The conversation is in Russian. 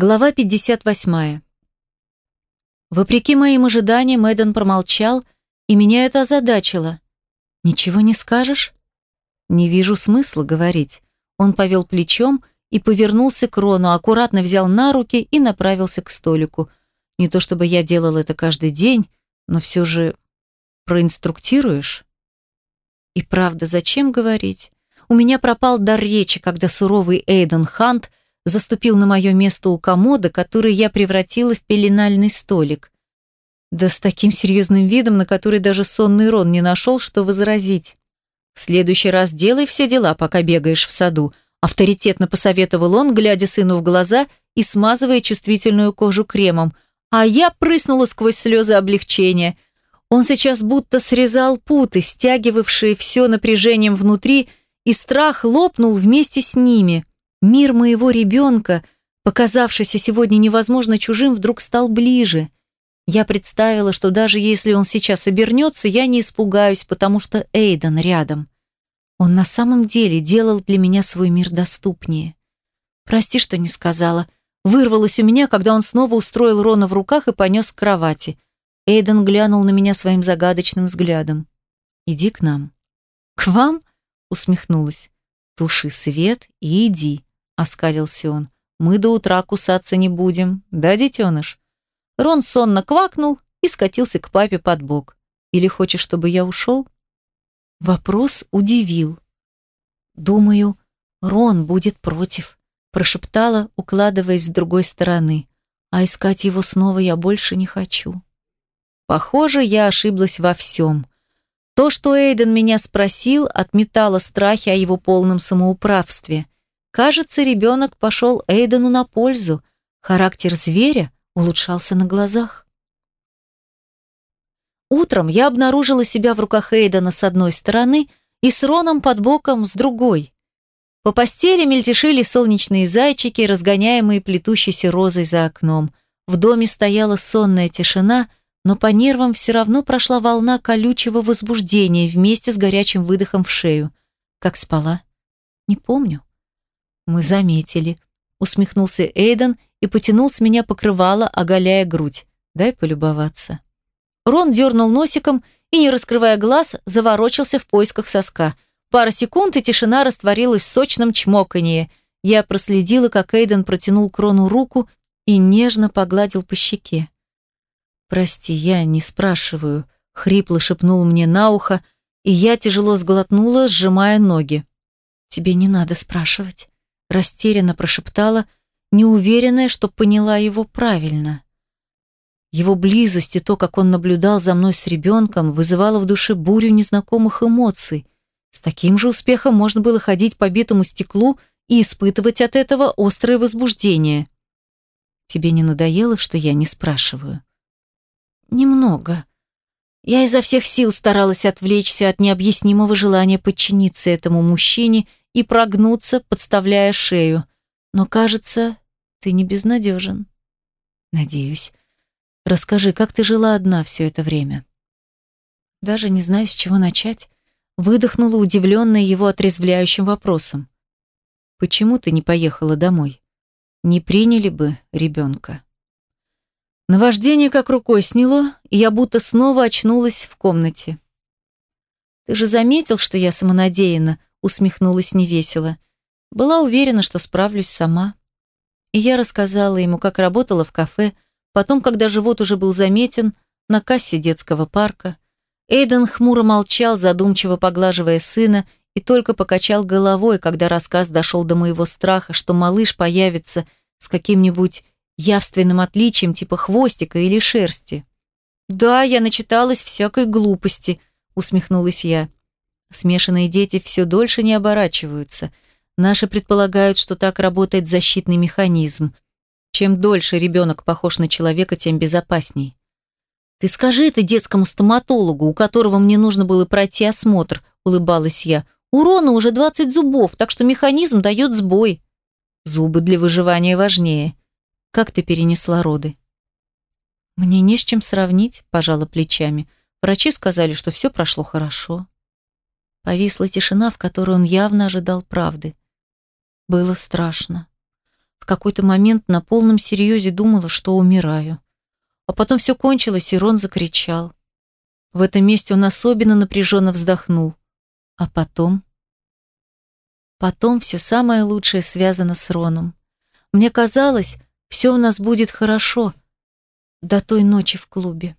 Глава 58. Вопреки моим ожиданиям, Эден промолчал, и меня это озадачило. «Ничего не скажешь?» «Не вижу смысла говорить». Он повел плечом и повернулся к Рону, аккуратно взял на руки и направился к столику. Не то чтобы я делал это каждый день, но все же проинструктируешь? И правда, зачем говорить? У меня пропал дар речи, когда суровый Эйден Хант заступил на мое место у комода, который я превратила в пеленальный столик. Да с таким серьезным видом, на который даже сонный Рон не нашел, что возразить. «В следующий раз делай все дела, пока бегаешь в саду», авторитетно посоветовал он, глядя сыну в глаза и смазывая чувствительную кожу кремом. А я прыснула сквозь слезы облегчения. Он сейчас будто срезал путы, стягивавшие все напряжением внутри, и страх лопнул вместе с ними. Мир моего ребенка, показавшийся сегодня невозможно чужим, вдруг стал ближе. Я представила, что даже если он сейчас обернется, я не испугаюсь, потому что Эйден рядом. Он на самом деле делал для меня свой мир доступнее. Прости, что не сказала. Вырвалось у меня, когда он снова устроил Рона в руках и понес к кровати. Эйден глянул на меня своим загадочным взглядом. «Иди к нам». «К вам?» — усмехнулась. «Туши свет и иди» оскалился он. Мы до утра кусаться не будем, да, детеныш? Рон сонно квакнул и скатился к папе под бок. Или хочешь, чтобы я ушел? Вопрос удивил. Думаю, Рон будет против, прошептала, укладываясь с другой стороны. А искать его снова я больше не хочу. Похоже, я ошиблась во всем. То, что Эйден меня спросил, отметало страхи о его полном самоуправстве – Кажется, ребенок пошел Эйдену на пользу. Характер зверя улучшался на глазах. Утром я обнаружила себя в руках Эйдена с одной стороны и с Роном под боком с другой. По постели мельтешили солнечные зайчики, разгоняемые плетущейся розой за окном. В доме стояла сонная тишина, но по нервам все равно прошла волна колючего возбуждения вместе с горячим выдохом в шею. Как спала? Не помню. «Мы заметили», — усмехнулся Эйден и потянул с меня покрывало, оголяя грудь. «Дай полюбоваться». Рон дернул носиком и, не раскрывая глаз, заворочился в поисках соска. Пара секунд, и тишина растворилась в сочном чмоканье. Я проследила, как Эйден протянул к Рону руку и нежно погладил по щеке. «Прости, я не спрашиваю», — хрипло шепнул мне на ухо, и я тяжело сглотнула, сжимая ноги. «Тебе не надо спрашивать», растерянно прошептала, неуверенная, что поняла его правильно. Его близость и то, как он наблюдал за мной с ребенком, вызывало в душе бурю незнакомых эмоций. С таким же успехом можно было ходить по битому стеклу и испытывать от этого острое возбуждение. Тебе не надоело, что я не спрашиваю? Немного. Я изо всех сил старалась отвлечься от необъяснимого желания подчиниться этому мужчине и прогнуться, подставляя шею. Но, кажется, ты не безнадежен. Надеюсь. Расскажи, как ты жила одна все это время? Даже не знаю, с чего начать. Выдохнула, удивленная его отрезвляющим вопросом. Почему ты не поехала домой? Не приняли бы ребенка. Наваждение как рукой сняло, и я будто снова очнулась в комнате. Ты же заметил, что я самонадеянна, усмехнулась невесело. Была уверена, что справлюсь сама. И я рассказала ему, как работала в кафе, потом, когда живот уже был заметен, на кассе детского парка. Эйден хмуро молчал, задумчиво поглаживая сына, и только покачал головой, когда рассказ дошел до моего страха, что малыш появится с каким-нибудь явственным отличием типа хвостика или шерсти. «Да, я начиталась всякой глупости», — усмехнулась я. Смешанные дети все дольше не оборачиваются. Наши предполагают, что так работает защитный механизм. Чем дольше ребенок похож на человека, тем безопасней. «Ты скажи это детскому стоматологу, у которого мне нужно было пройти осмотр», – улыбалась я. «У Рона уже 20 зубов, так что механизм дает сбой». «Зубы для выживания важнее. Как ты перенесла роды?» «Мне не с чем сравнить», – пожала плечами. Врачи сказали, что все прошло хорошо. Повисла тишина, в которой он явно ожидал правды. Было страшно. В какой-то момент на полном серьезе думала, что умираю. А потом все кончилось, и Рон закричал. В этом месте он особенно напряженно вздохнул. А потом... Потом все самое лучшее связано с Роном. Мне казалось, все у нас будет хорошо до той ночи в клубе.